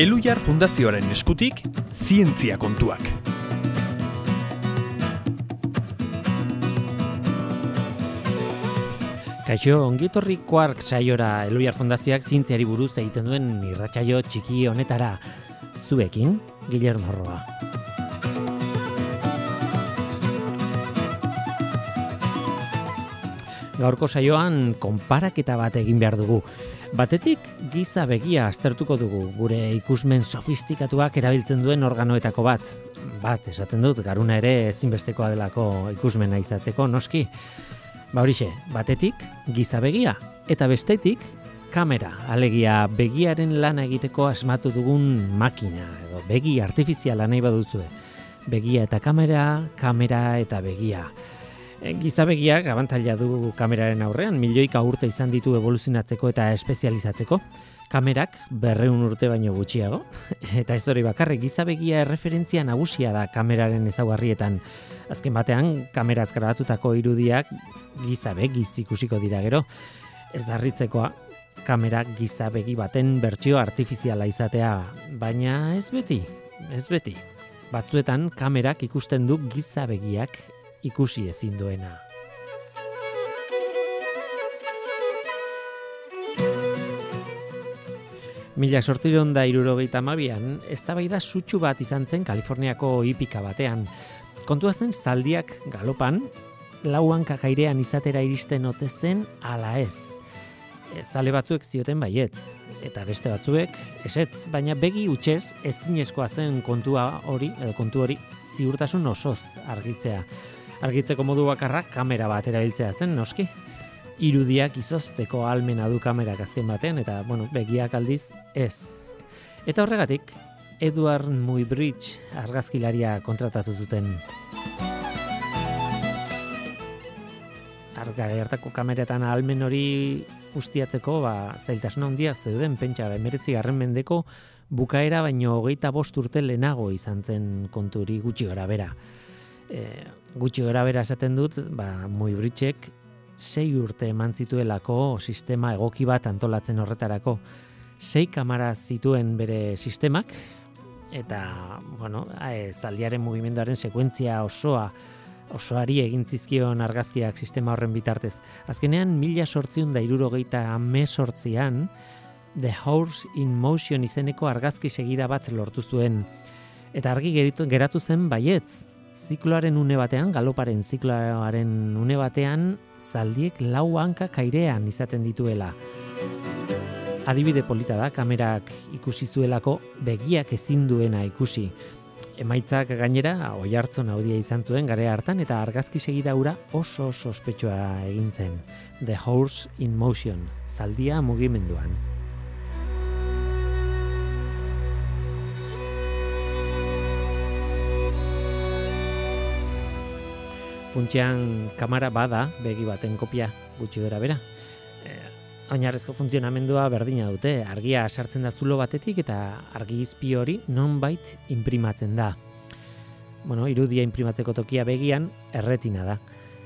Elujar Fundazioaren eskutik, zientzia kontuak. Kaixo, ongitorri kuark saiora Elujar Fundazioak zientziari buruz egiten duen irratsaio txiki honetara. Zuekin, Guillermo Roa. Gaurko saioan konparaketa bat egin behar dugu. Batetik giza begia aztertuko dugu gure ikusmen sofistikatuak erabiltzen duen organoetako bat. Bat, esaten dut, garuna ere ezinbestekoa delako ikusmena izateko, noski. Ba horixe, batetik giza begia, eta bestetik kamera, alegia begiaren lana egiteko asmatu dugun makina, edo begi artifiziala nahi baduzue. Begia eta kamera, kamera eta begia. Eh, gizabegiak abantaila du kameraren aurrean, milioika urte izan ditu evoluzionatzeko eta espezializatzeko. Kamerak berreun urte baino gutxiago, eta ez hori bakarrik gizabegia erreferentzia nagusia da kameraren ezaugarrietan. Azken batean, kameraz grabatutako irudiak gizabegiz ikusiko dira gero. Ez darritzekoa, kamera gizabegi baten bertsio artifiziala izatea, baina ez beti, ez beti. Batzuetan kamerak ikusten du gizabegiak ikusi ezin duena. Mila sortziron da irurogeita mabian, ez da sutsu bat izan zen Kaliforniako hipika batean. Kontua zen zaldiak galopan, lauan kakairean izatera iristen ote zen ala ez. Zale batzuek zioten baiet, eta beste batzuek esetz, baina begi utxez ezinezkoa zen kontua hori, edo kontu hori ziurtasun osoz argitzea. Argitzeko modu bakarra kamera bat erabiltzea zen, noski. Irudiak izozteko almena du kamerak azken batean, eta, bueno, begiak aldiz ez. Eta horregatik, Edward Muybridge argazkilaria kontratatu zuten. Arga gertako kameretan almen hori ustiatzeko, ba, zailtasuna handiak zeuden, pentsa, emeretzi garren mendeko, bukaera baino hogeita bost urte lehenago izan zen konturi gutxi gara bera e, gutxi gara bera esaten dut, ba, moi britxek, sei urte eman zituelako sistema egoki bat antolatzen horretarako. Sei kamara zituen bere sistemak, eta, bueno, e, zaldiaren mugimenduaren sekuentzia osoa, osoari egin zizkion argazkiak sistema horren bitartez. Azkenean, mila sortziun da irurogeita amesortzian, The Horse in Motion izeneko argazki segida bat lortu zuen. Eta argi geratu zen baietz, zikloaren une batean, galoparen zikloaren une batean, zaldiek lau hanka kairean izaten dituela. Adibide polita da, kamerak ikusi zuelako begiak ezin duena ikusi. Emaitzak gainera, oi hartzon audia izan zuen gare hartan eta argazki segida ura oso sospetsua egintzen. The Horse in Motion, zaldia mugimenduan. Funtzean kamera bada begi baten kopia gutxi gara bera. E, oinarrezko funtzionamendua berdina dute, argia sartzen da zulo batetik eta argi izpi hori nonbait imprimatzen da. Bueno, irudia imprimatzeko tokia begian erretina da.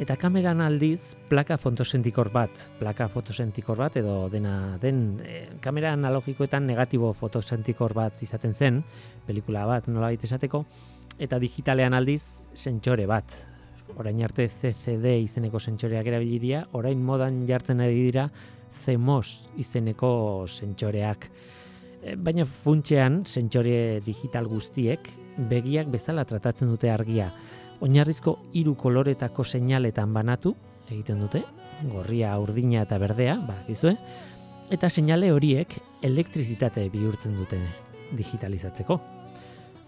Eta kameran aldiz plaka fotosentikor bat, plaka fotosentikor bat edo dena den e, kamera analogikoetan negatibo fotosentikor bat izaten zen, pelikula bat nola esateko, eta digitalean aldiz sentsore bat, orain arte CCD izeneko sentsoreak erabili dira, orain modan jartzen ari dira CMOS izeneko sentsoreak. E, baina funtsean sentsore digital guztiek begiak bezala tratatzen dute argia. Oinarrizko hiru koloretako seinaletan banatu egiten dute, gorria, urdina eta berdea, ba, gizue, eta seinale horiek elektrizitate bihurtzen dute digitalizatzeko.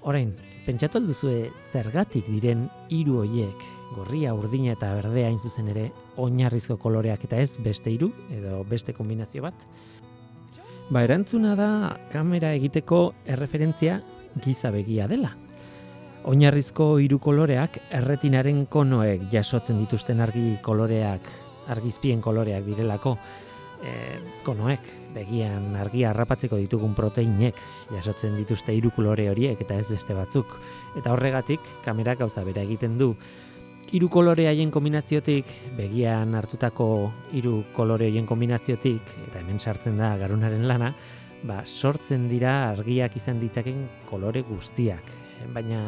Orain, pentsatu alduzue zergatik diren hiru hoiek gorria, urdina eta berdea hain zuzen ere oinarrizko koloreak eta ez beste hiru edo beste kombinazio bat. Ba, erantzuna da kamera egiteko erreferentzia giza begia dela. Oinarrizko hiru koloreak erretinaren konoek jasotzen dituzten argi koloreak, argizpien koloreak direlako e, konoek begian argia harrapatzeko ditugun proteinek jasotzen dituzte hiru kolore horiek eta ez beste batzuk. Eta horregatik kamerak gauza bera egiten du hiru kolore haien kombinaziotik, begian hartutako hiru kolore haien kombinaziotik, eta hemen sartzen da garunaren lana, ba, sortzen dira argiak izan ditzaken kolore guztiak. Baina,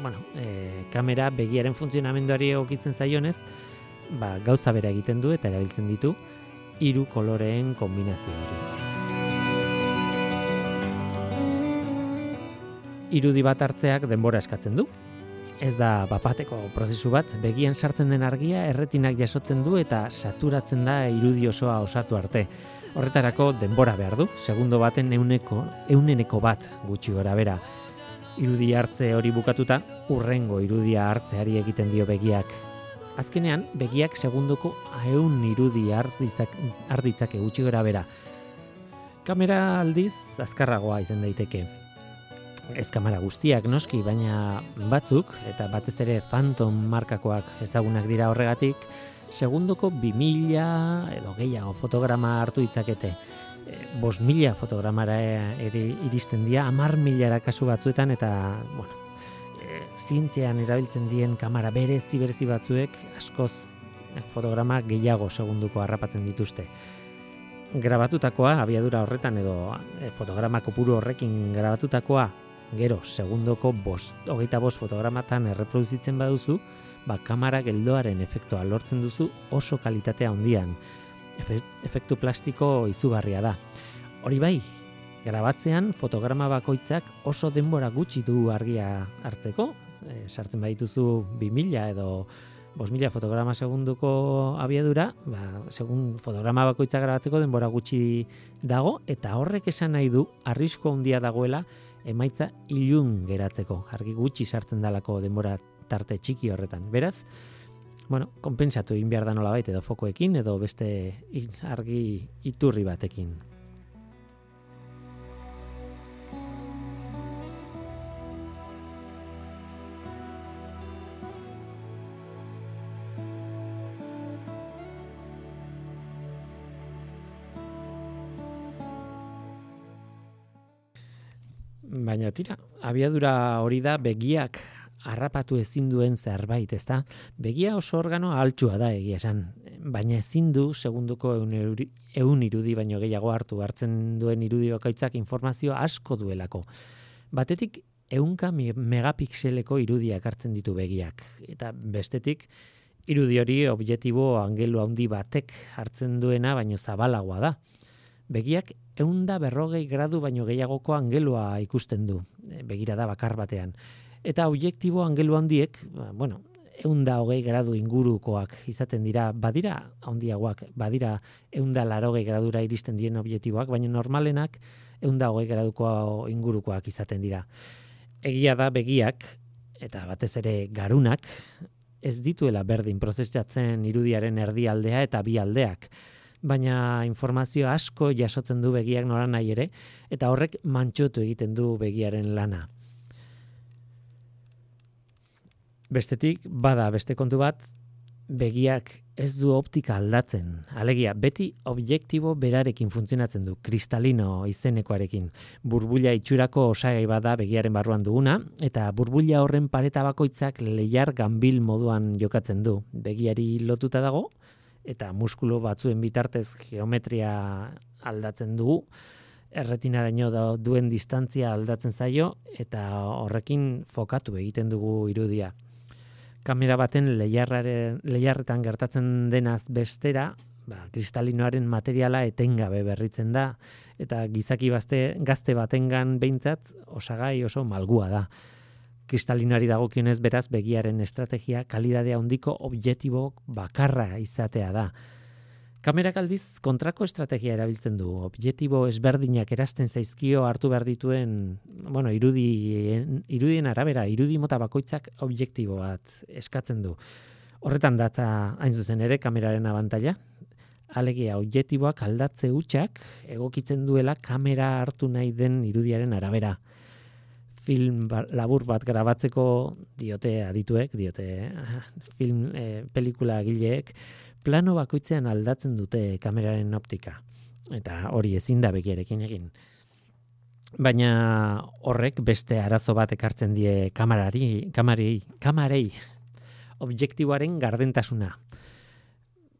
bueno, e, kamera begiaren funtzionamenduari egokitzen zaionez, ba, gauza bera egiten du eta erabiltzen ditu hiru koloreen kombinazio hori. Irudi bat hartzeak denbora eskatzen du. Ez da bapateko prozesu bat, begian sartzen den argia erretinak jasotzen du eta saturatzen da irudi osoa osatu arte. Horretarako denbora behar du, segundo baten euneko, euneneko bat gutxi gora bera. Irudi hartze hori bukatuta, urrengo irudia hartzeari egiten dio begiak. Azkenean, begiak segundoko eun irudi arditzak gutxi gora bera. Kamera aldiz, azkarragoa izan daiteke. Ez kamera guztiak noski, baina batzuk, eta batez ere Phantom markakoak ezagunak dira horregatik, segundoko 2000 edo gehiago fotograma hartu ditzakete. E, bos mila fotogramara ere iristen dira, amar milara kasu batzuetan, eta, bueno, zientzean erabiltzen dien kamera berezi berezi batzuek askoz fotograma gehiago segunduko harrapatzen dituzte. Grabatutakoa abiadura horretan edo e, fotograma kopuru horrekin grabatutakoa gero segundoko bost, hogeita bost fotogramatan erreproduzitzen baduzu, ba kamera geldoaren efektua lortzen duzu oso kalitatea handian. efektu plastiko izugarria da. Hori bai, grabatzean fotograma bakoitzak oso denbora gutxi du argia hartzeko, e, sartzen badituzu 2000 edo 5000 fotograma segunduko abiadura, ba, segun fotograma bakoitza grabatzeko denbora gutxi dago eta horrek esan nahi du arrisko handia dagoela emaitza ilun geratzeko. Argi gutxi sartzen dalako denbora tarte txiki horretan. Beraz, bueno, konpentsatu egin behar da nola edo fokoekin edo beste argi iturri batekin. Baina tira, abiadura hori da begiak harrapatu ezin duen zerbait, ezta? Begia oso organo altxua da egia esan, baina ezin du segunduko eun irudi baino gehiago hartu hartzen duen irudi bakaitzak informazio asko duelako. Batetik eunka megapixeleko irudiak hartzen ditu begiak eta bestetik irudi hori objektibo angelu handi batek hartzen duena baino zabalagoa da. Begiak eunda berrogei gradu baino gehiagoko angelua ikusten du, e, begira da bakar batean. Eta objektibo angelu handiek, ba, bueno, eunda hogei gradu ingurukoak izaten dira, badira handiagoak, badira eunda larogei gradura iristen diren objektiboak, baina normalenak eunda hogei graduko ingurukoak izaten dira. Egia da begiak, eta batez ere garunak, ez dituela berdin prozesatzen irudiaren erdialdea eta bi aldeak baina informazio asko jasotzen du begiak nora nahi ere, eta horrek mantxotu egiten du begiaren lana. Bestetik, bada beste kontu bat, begiak ez du optika aldatzen. Alegia, beti objektibo berarekin funtzionatzen du, kristalino izenekoarekin. Burbulia itxurako osagai bada begiaren barruan duguna, eta burbulia horren pareta bakoitzak lehiar ganbil moduan jokatzen du. Begiari lotuta dago, eta muskulu batzuen bitartez geometria aldatzen dugu, erretinaraino da duen distantzia aldatzen zaio, eta horrekin fokatu egiten dugu irudia. Kamera baten lehiarretan gertatzen denaz bestera, ba, kristalinoaren materiala etengabe berritzen da, eta gizaki gazte batengan behintzat osagai oso malgua da kristalinari dagokionez beraz begiaren estrategia kalidadea handiko objektibo bakarra izatea da. Kamerak aldiz kontrako estrategia erabiltzen du. Objektibo ezberdinak erasten zaizkio hartu behar dituen, bueno, irudi, irudien arabera, irudi mota bakoitzak objektibo bat eskatzen du. Horretan datza hain zuzen ere kameraren abantaila. Alegia objektiboak aldatze hutsak egokitzen duela kamera hartu nahi den irudiaren arabera film ba, labur bat grabatzeko diote adituek, diote film e, pelikula gileek, plano bakoitzean aldatzen dute kameraren optika. Eta hori ezin da begiarekin egin. Baina horrek beste arazo bat ekartzen die kamerari, kamarei, kamarei, objektiboaren gardentasuna.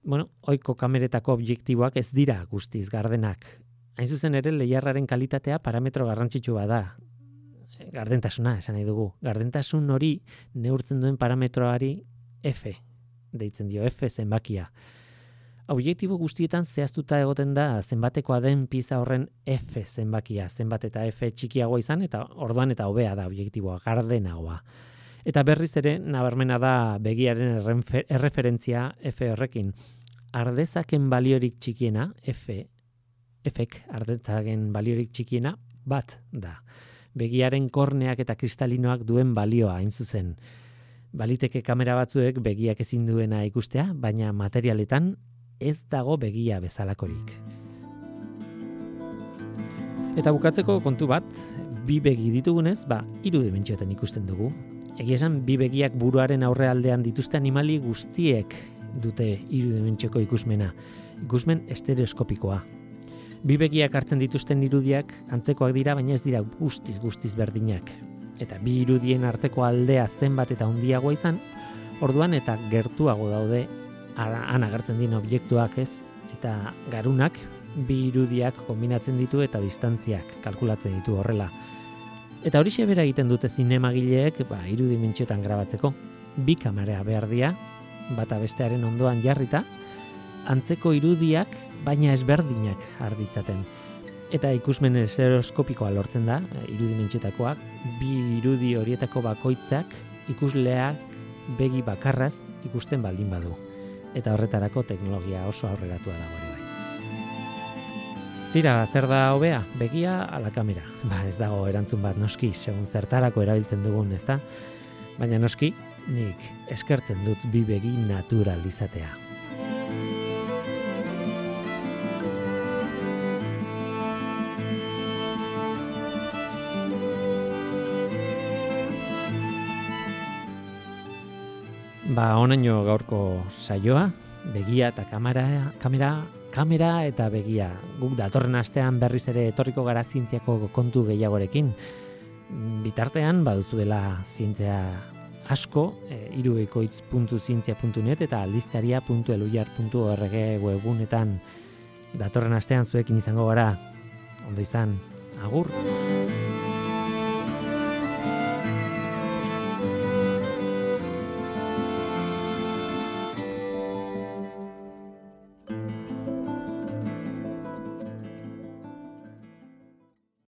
Bueno, oiko kameretako objektiboak ez dira guztiz gardenak. hain zuzen ere leiarraren kalitatea parametro garrantzitsu bada. Gardentasuna, esan nahi dugu. Gardentasun hori neurtzen duen parametroari F, deitzen dio F zenbakia. Objektibo guztietan zehaztuta egoten da zenbatekoa den pieza horren F zenbakia, zenbat eta F txikiagoa izan eta orduan eta hobea da objektiboa, gardenagoa. Eta berriz ere, nabarmena da begiaren erreferentzia F horrekin. Ardezaken baliorik txikiena, F, Fek, ardezaken baliorik txikiena, bat da. Begiaren korneak eta kristalinoak duen balioa hain zuzen. Baliteke kamera batzuek begiak ezin duena ikustea, baina materialetan ez dago begia bezalakorik. Eta bukatzeko kontu bat, bi begi ditugunez, ba, hiru dimentsioetan ikusten dugu. Egia esan, bi begiak buruaren aurrealdean dituzte animali guztiek dute hiru dimentsioko ikusmena. Ikusmen estereoskopikoa. Bi begiak hartzen dituzten irudiak antzekoak dira, baina ez dira guztiz guztiz berdinak. Eta bi irudien arteko aldea zenbat eta handiagoa izan, orduan eta gertuago daude han agertzen dien objektuak ez, eta garunak bi irudiak kombinatzen ditu eta distantziak kalkulatzen ditu horrela. Eta hori bera egiten dute zinemagileek ba, irudimentxoetan grabatzeko. Bi kamera behar dia, bata bestearen ondoan jarrita, antzeko irudiak baina ezberdinak arditzaten. Eta ikusmen eseroskopikoa lortzen da, irudimentxetakoak, bi irudi horietako bakoitzak ikusleak begi bakarraz ikusten baldin badu eta horretarako teknologia oso aurreratua dago ere bai. Tira, zer da hobea? Begia ala kamera. Ba, ez dago erantzun bat noski, segun zertarako erabiltzen dugun, ezta? Baina noski, nik eskertzen dut bi begi naturalizatea. Ba, onaino gaurko saioa, begia eta kamera, kamera, kamera eta begia. Guk datorren astean berriz ere etorriko gara zientziako kontu gehiagorekin. Bitartean, baduzuela zientzia asko, e, iruekoitz.zientzia.net eta aldizkaria.elujar.org webunetan datorren astean zuekin izango gara. Ondo izan, agur!